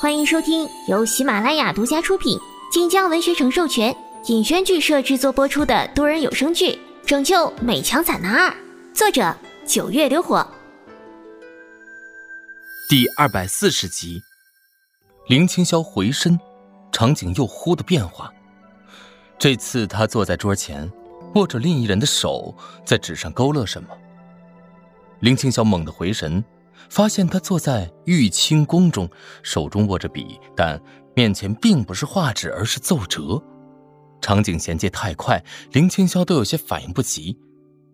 欢迎收听由喜马拉雅独家出品、晋江文学城授权、尹轩剧社制作播出的多人有声剧《拯救美强惨男二》，作者九月流火。第二百四十集，林青霄回身，场景又忽的变化。这次他坐在桌前，握着另一人的手，在纸上勾勒什么。林青霄猛地回神。发现他坐在玉清宫中，手中握着笔，但面前并不是画纸，而是奏折。场景衔接太快，林青霄都有些反应不及。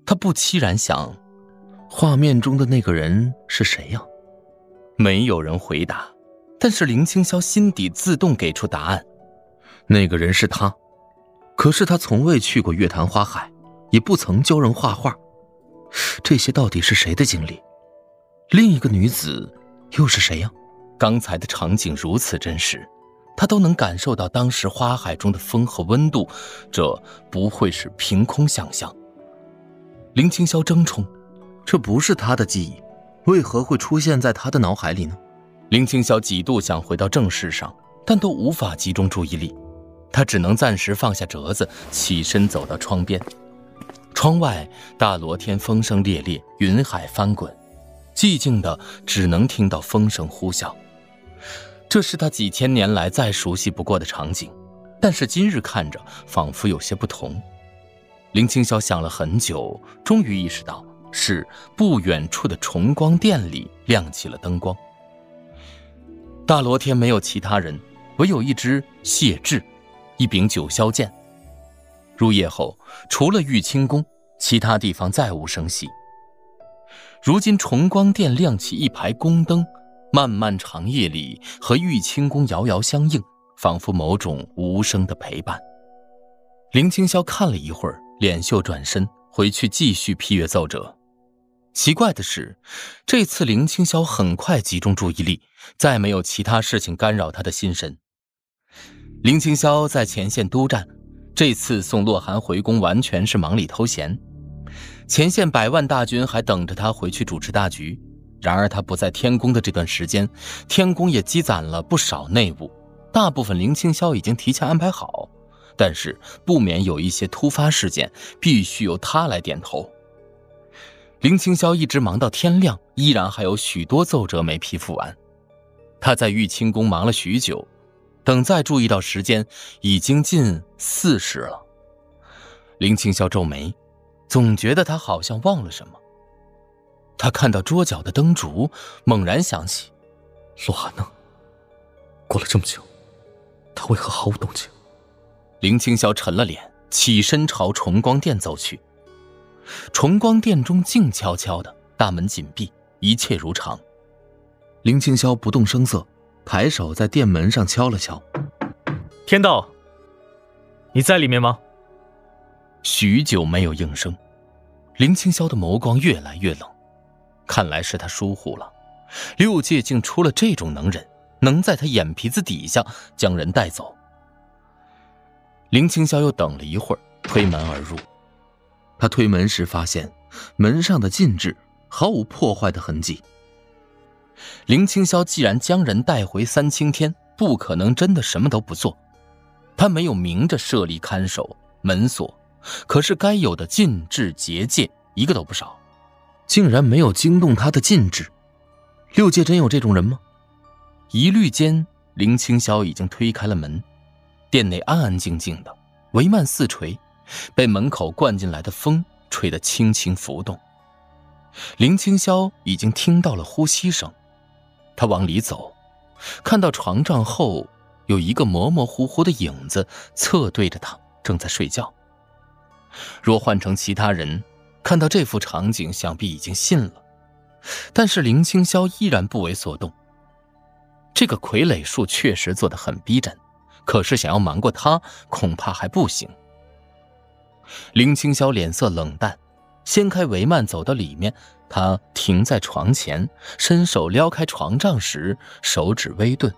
他不期然想：画面中的那个人是谁呀？没有人回答，但是林青霄心底自动给出答案：那个人是他。可是他从未去过月坛花海，也不曾教人画画。这些到底是谁的经历？另一个女子又是谁呀？刚才的场景如此真实，他都能感受到当时花海中的风和温度，这不会是凭空想象。林青霄怔忡，这不是他的记忆，为何会出现在他的脑海里呢？林青霄几度想回到正事上，但都无法集中注意力，他只能暂时放下折子，起身走到窗边。窗外大罗天风声烈烈，云海翻滚。寂静的，只能听到风声呼啸。这是他几千年来再熟悉不过的场景，但是今日看着仿佛有些不同。林青霄想了很久，终于意识到是不远处的重光殿里亮起了灯光。大罗天没有其他人，唯有一只谢志，一柄九霄剑。入夜后，除了玉清宫，其他地方再无声息。如今重光殿亮起一排宫灯，漫漫长夜里和玉清宫遥遥相映，仿佛某种无声的陪伴。林青霄看了一会儿，脸秀转身回去继续批阅奏折。奇怪的是，这次林青霄很快集中注意力，再没有其他事情干扰他的心神。林青霄在前线督战，这次送洛寒回宫完全是忙里偷闲。前线百万大军还等着他回去主持大局，然而他不在天宫的这段时间，天宫也积攒了不少内务，大部分林青霄已经提前安排好，但是不免有一些突发事件，必须由他来点头。林青霄一直忙到天亮，依然还有许多奏折没批复完。他在玉清宫忙了许久，等再注意到时间，已经近四时了。林青霄皱眉。总觉得他好像忘了什么。他看到桌角的灯烛，猛然想起，洛寒呢？过了这么久，他为何毫无动静？林青霄沉了脸，起身朝重光殿走去。重光殿中静悄悄的，大门紧闭，一切如常。林青霄不动声色，抬手在殿门上敲了敲：“天道，你在里面吗？”许久没有应声，林青霄的眸光越来越冷，看来是他疏忽了。六界竟出了这种能人，能在他眼皮子底下将人带走。林青霄又等了一会儿，推门而入。他推门时发现门上的禁制毫无破坏的痕迹。林青霄既然将人带回三清天，不可能真的什么都不做。他没有明着设立看守门锁。可是该有的禁制结界一个都不少，竟然没有惊动他的禁制。六界真有这种人吗？一律间，林青霄已经推开了门，殿内安安静静的，帷幔四垂，被门口灌进来的风吹得轻轻浮动。林青霄已经听到了呼吸声，他往里走，看到床帐后有一个模模糊糊的影子侧对着他，正在睡觉。若换成其他人，看到这幅场景，想必已经信了。但是林青霄依然不为所动。这个傀儡术确实做得很逼真，可是想要瞒过他，恐怕还不行。林青霄脸色冷淡，掀开帷幔走到里面。他停在床前，伸手撩开床帐时，手指微顿。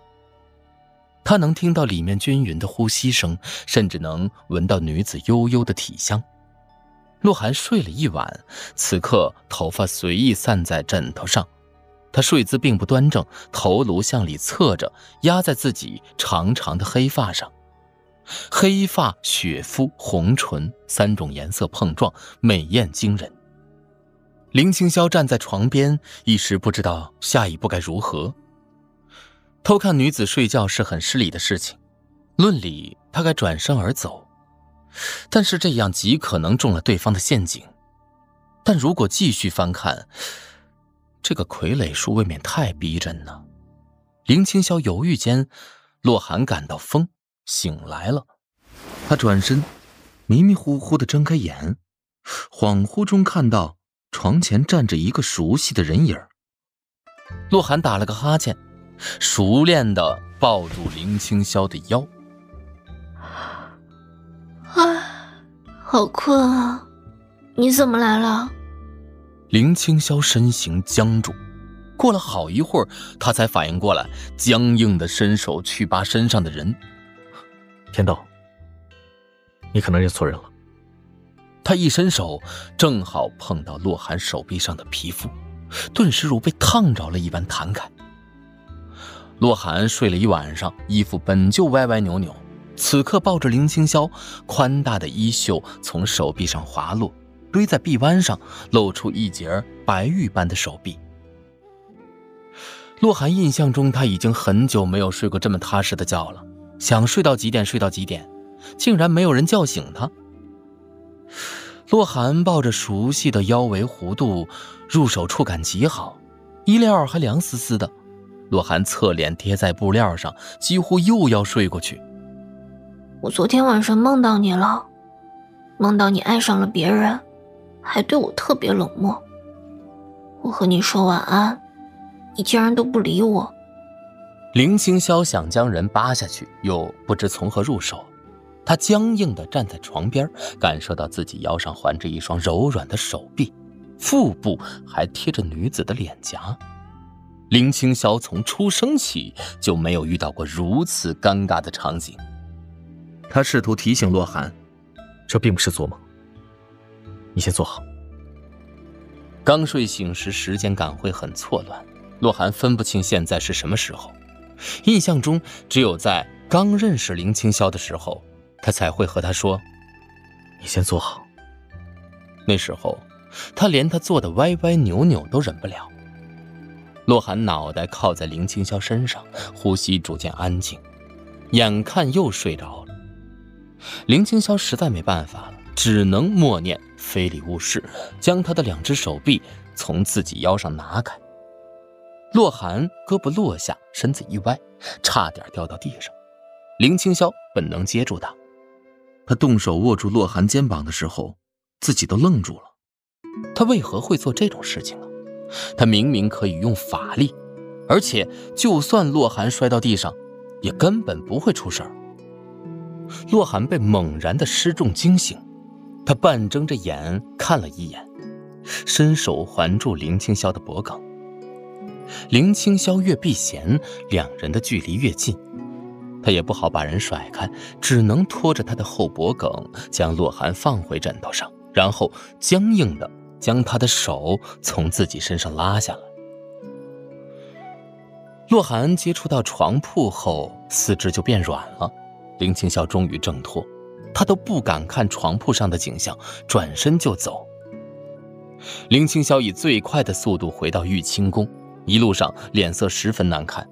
他能听到里面均匀的呼吸声，甚至能闻到女子悠悠的体香。洛寒睡了一晚，此刻头发随意散在枕头上，他睡姿并不端正，头颅向里侧着，压在自己长长的黑发上。黑发、雪肤、红唇三种颜色碰撞，美艳惊人。林青霄站在床边，一时不知道下一步该如何。偷看女子睡觉是很失礼的事情，论理他该转身而走，但是这样极可能中了对方的陷阱。但如果继续翻看，这个傀儡术未免太逼真了。林青霄犹豫间，洛寒感到风。醒来了，他转身，迷迷糊糊的睁开眼，恍惚中看到床前站着一个熟悉的人影洛寒打了个哈欠，熟练的抱住林青霄的腰。啊，好困啊！你怎么来了？林青霄身形僵住，过了好一会儿，他才反应过来，僵硬的伸手去扒身上的人。天道，你可能认错人了。他一伸手，正好碰到洛寒手臂上的皮肤，顿时如被烫着了一般弹开。洛寒睡了一晚上，衣服本就歪歪扭扭，此刻抱着林青霄，宽大的衣袖从手臂上滑落，堆在臂弯上，露出一截白玉般的手臂。洛寒印象中，他已经很久没有睡过这么踏实的觉了。想睡到几点睡到几点，竟然没有人叫醒他。洛寒抱着熟悉的腰围弧度，入手触感极好，衣料还凉丝丝的。洛寒侧脸贴在布料上，几乎又要睡过去。我昨天晚上梦到你了，梦到你爱上了别人，还对我特别冷漠。我和你说晚安，你竟然都不理我。林清霄想将人扒下去，又不知从何入手。他僵硬地站在床边，感受到自己腰上环着一双柔软的手臂，腹部还贴着女子的脸颊。林青霄从出生起就没有遇到过如此尴尬的场景。他试图提醒洛寒：“这并不是做梦，你先坐好。”刚睡醒时，时间感会很错乱，洛寒分不清现在是什么时候。印象中，只有在刚认识林青霄的时候，他才会和他说：“你先坐好。”那时候，他连他坐的歪歪扭扭都忍不了。洛寒脑袋靠在林青霄身上，呼吸逐渐安静，眼看又睡着了。林青霄实在没办法了，只能默念“非礼勿视”，将他的两只手臂从自己腰上拿开。洛寒胳膊落下，身子一歪，差点掉到地上。林青霄本能接住他，他动手握住洛寒肩膀的时候，自己都愣住了。他为何会做这种事情呢？他明明可以用法力，而且就算洛寒摔到地上，也根本不会出事儿。洛寒被猛然的失重惊醒，他半睁着眼看了一眼，伸手环住林青霄的脖颈。林青霄越避嫌，两人的距离越近，他也不好把人甩开，只能拖着他的后脖颈，将洛寒放回枕头上，然后僵硬的将他的手从自己身上拉下来。洛寒接触到床铺后，四肢就变软了。林青霄终于挣脱，他都不敢看床铺上的景象，转身就走。林青霄以最快的速度回到玉清宫。一路上脸色十分难看。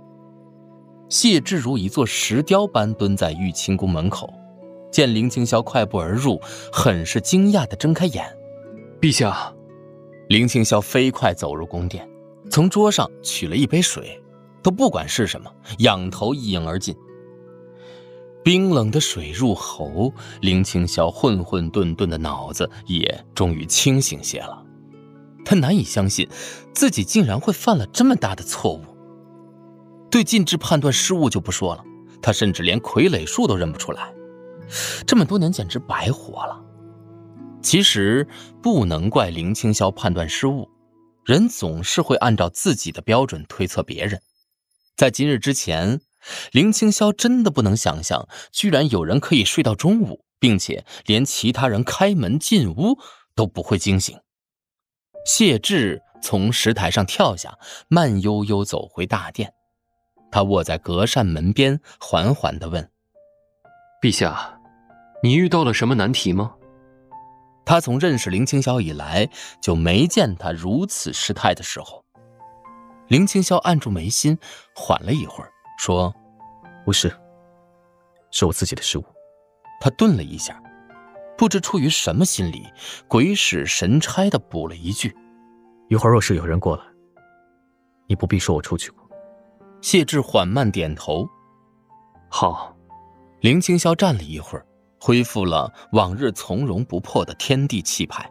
谢志如一座石雕般蹲在玉清宫门口，见林青霄快步而入，很是惊讶地睁开眼。陛下，林青霄飞快走入宫殿，从桌上取了一杯水，都不管是什么，仰头一饮而尽。冰冷的水入喉，林青霄混混沌沌的脑子也终于清醒些了。他难以相信，自己竟然会犯了这么大的错误。对禁制判断失误就不说了，他甚至连傀儡术都认不出来，这么多年简直白活了。其实不能怪林青霄判断失误，人总是会按照自己的标准推测别人。在今日之前，林青霄真的不能想象，居然有人可以睡到中午，并且连其他人开门进屋都不会惊醒。谢志从石台上跳下，慢悠悠走回大殿。他卧在隔扇门边，缓缓地问：“陛下，你遇到了什么难题吗？”他从认识林青霄以来，就没见他如此失态的时候。林青霄按住眉心，缓了一会儿，说：“不是，是我自己的失误。”他顿了一下，不知出于什么心理，鬼使神差的补了一句：“一会儿若是有人过来，你不必说我出去过。”谢志缓慢点头。好。林青霄站了一会儿，恢复了往日从容不迫的天地气派。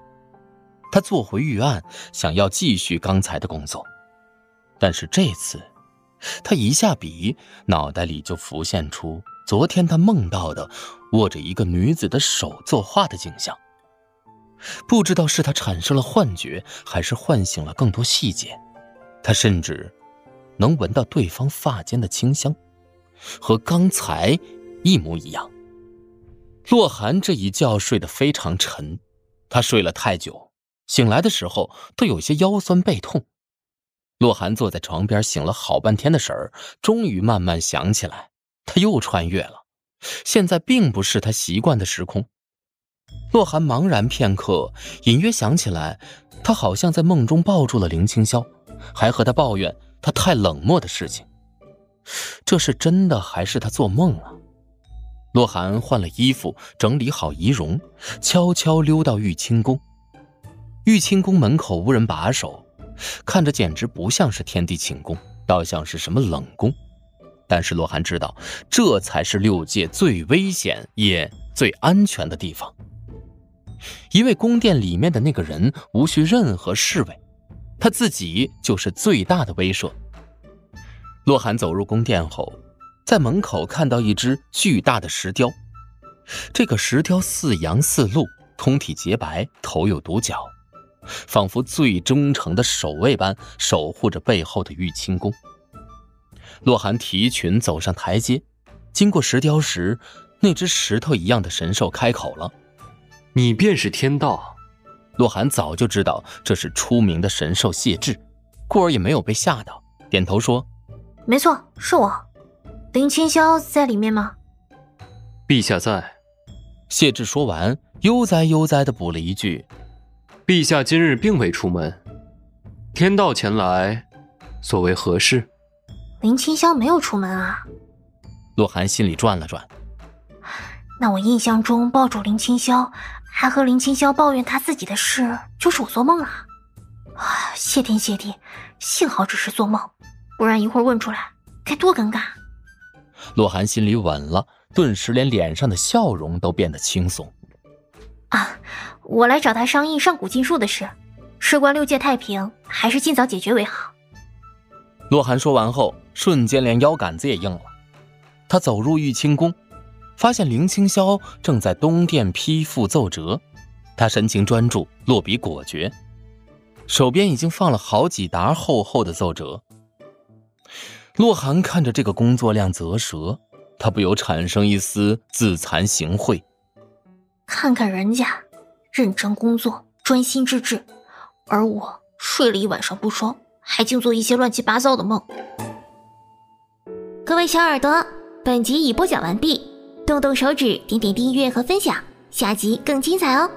他坐回御案，想要继续刚才的工作，但是这次，他一下笔，脑袋里就浮现出昨天他梦到的握着一个女子的手作画的景象。不知道是他产生了幻觉，还是唤醒了更多细节。他甚至。能闻到对方发间的清香，和刚才一模一样。洛寒这一觉睡得非常沉，他睡了太久，醒来的时候都有些腰酸背痛。洛寒坐在床边醒了好半天的神儿，终于慢慢想起来，他又穿越了，现在并不是他习惯的时空。洛寒茫然片刻，隐约想起来，他好像在梦中抱住了林清霄，还和他抱怨。他太冷漠的事情，这是真的还是他做梦了？洛寒换了衣服，整理好仪容，悄悄溜到玉清宫。玉清宫门口无人把守，看着简直不像是天地寝宫，倒像是什么冷宫。但是洛寒知道，这才是六界最危险也最安全的地方，因为宫殿里面的那个人无需任何侍卫。他自己就是最大的威慑。洛寒走入宫殿后，在门口看到一只巨大的石雕。这个石雕似羊似鹿，通体洁白，头有独角，仿佛最忠诚的守卫般守护着背后的玉清宫。洛寒提裙走上台阶，经过石雕时，那只石头一样的神兽开口了：“你便是天道。”洛寒早就知道这是出名的神兽谢志，故而也没有被吓到，点头说：“没错，是我。林清霄在里面吗？”陛下在。谢志说完，悠哉悠哉的补了一句：“陛下今日并未出门，天道前来，所为何事？”林清霄没有出门啊。洛寒心里转了转，那我印象中抱住林清霄。还和林清霄抱怨他自己的事，就是我做梦了。啊，谢天谢地，幸好只是做梦，不然一会儿问出来该多尴尬。洛寒心里稳了，顿时连脸上的笑容都变得轻松。啊，我来找他商议上古禁术的事，事关六界太平，还是尽早解决为好。洛寒说完后，瞬间连腰杆子也硬了。他走入玉清宫。发现林清霄正在东殿批复奏折，他神情专注，落笔果决，手边已经放了好几沓厚厚的奏折。洛寒看着这个工作量啧舌，他不由产生一丝自惭形秽。看看人家，认真工作，专心致志，而我睡了一晚上不说，还净做一些乱七八糟的梦。各位小耳朵，本集已播讲完毕。动动手指，点点订阅和分享，下集更精彩哦！